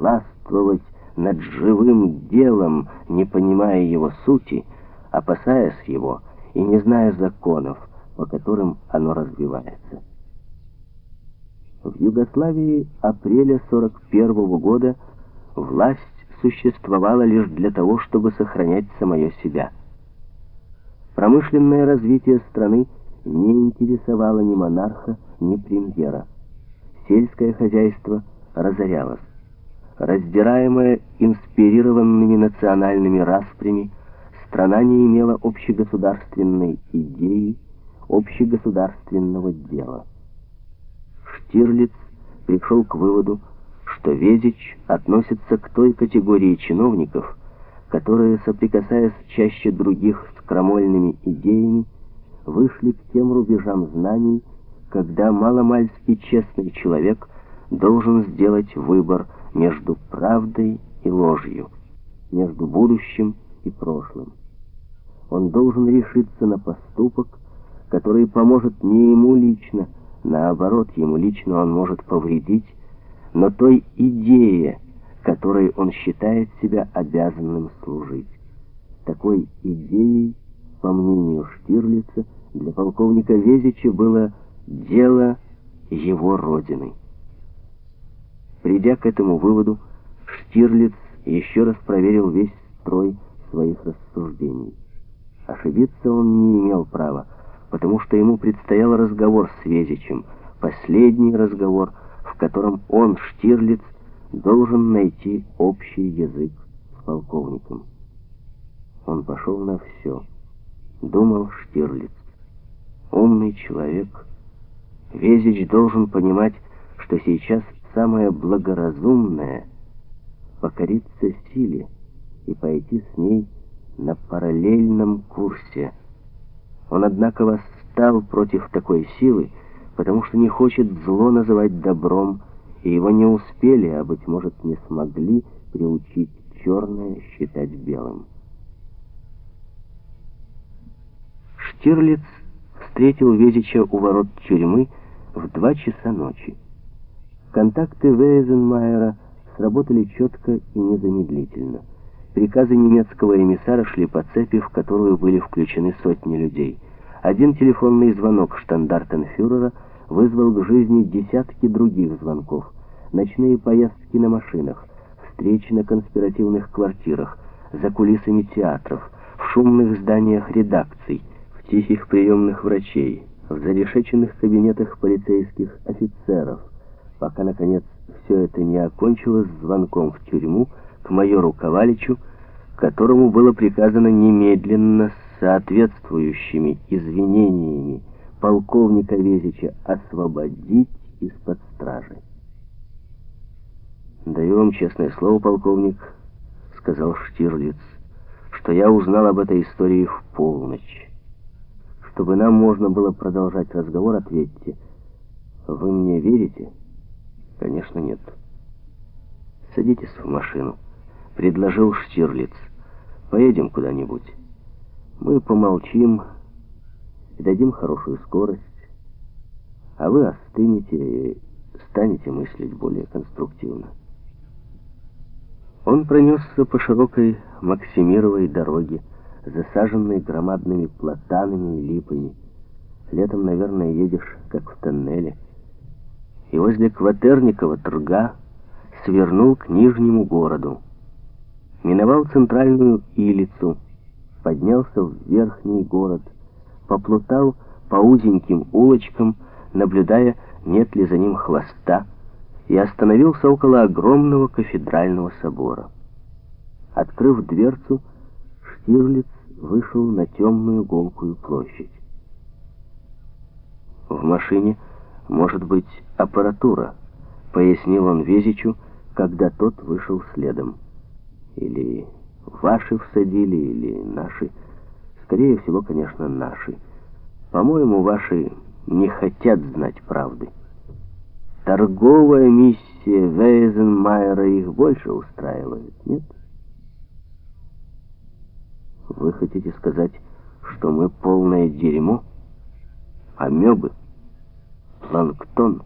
властвовать над живым делом, не понимая его сути, опасаясь его и не зная законов, по которым оно развивается. В Югославии апреля 41 -го года власть существовала лишь для того, чтобы сохранять самое себя. Промышленное развитие страны не интересовало ни монарха, ни премьера. Сельское хозяйство разорялось. Раздираемая инспирированными национальными распрями, страна не имела общегосударственной идеи, общегосударственного дела. Штирлиц пришел к выводу, что Везич относится к той категории чиновников, которые, соприкасаясь чаще других с крамольными идеями, вышли к тем рубежам знаний, когда маломальский честный человек должен сделать выбор между правдой и ложью, между будущим и прошлым. Он должен решиться на поступок, который поможет не ему лично, наоборот, ему лично он может повредить, но той идее, которой он считает себя обязанным служить. Такой идеей, по мнению Штирлица, для полковника Везича было дело его родины. Придя к этому выводу, Штирлиц еще раз проверил весь строй своих рассуждений. Ошибиться он не имел права, потому что ему предстоял разговор с Везичем, последний разговор, в котором он, Штирлиц, должен найти общий язык с полковником. Он пошел на все, думал Штирлиц. Умный человек. Везич должен понимать, что сейчас самое благоразумное — покориться силе и пойти с ней на параллельном курсе. Он, однако, восстал против такой силы, потому что не хочет зло называть добром, и его не успели, а, быть может, не смогли приучить черное считать белым. Штирлиц встретил Везича у ворот тюрьмы в два часа ночи. Контакты Вейзенмайера сработали четко и незамедлительно. Приказы немецкого эмиссара шли по цепи, в которую были включены сотни людей. Один телефонный звонок штандартенфюрера вызвал к жизни десятки других звонков. Ночные поездки на машинах, встречи на конспиративных квартирах, за кулисами театров, в шумных зданиях редакций, в тихих приемных врачей, в зарешеченных кабинетах полицейских офицеров, пока, наконец, все это не окончилось звонком в тюрьму, к майору Коваличу, которому было приказано немедленно с соответствующими извинениями полковника Везича освободить из-под стражи. «Даю вам честное слово, полковник», — сказал Штирлиц, «что я узнал об этой истории в полночь. Чтобы нам можно было продолжать разговор, ответьте, вы мне верите?» «Конечно, нет». «Садитесь в машину» предложил Штирлиц. «Поедем куда-нибудь. Мы помолчим и дадим хорошую скорость, а вы остынете и станете мыслить более конструктивно». Он пронесся по широкой Максимировой дороге, засаженной громадными платанами и липами. Летом, наверное, едешь, как в тоннеле. И возле Кватерникова торга свернул к Нижнему городу миновал центральную Илицу, поднялся в верхний город, поплутал по узеньким улочкам, наблюдая, нет ли за ним хвоста, и остановился около огромного кафедрального собора. Открыв дверцу, Штирлиц вышел на темную голкую площадь. «В машине может быть аппаратура», — пояснил он Везичу, когда тот вышел следом. Или ваши всадили, или наши. Скорее всего, конечно, наши. По-моему, ваши не хотят знать правды. Торговая миссия Вейзенмайера их больше устраивает, нет? Вы хотите сказать, что мы полное дерьмо? Амебы? Планктон?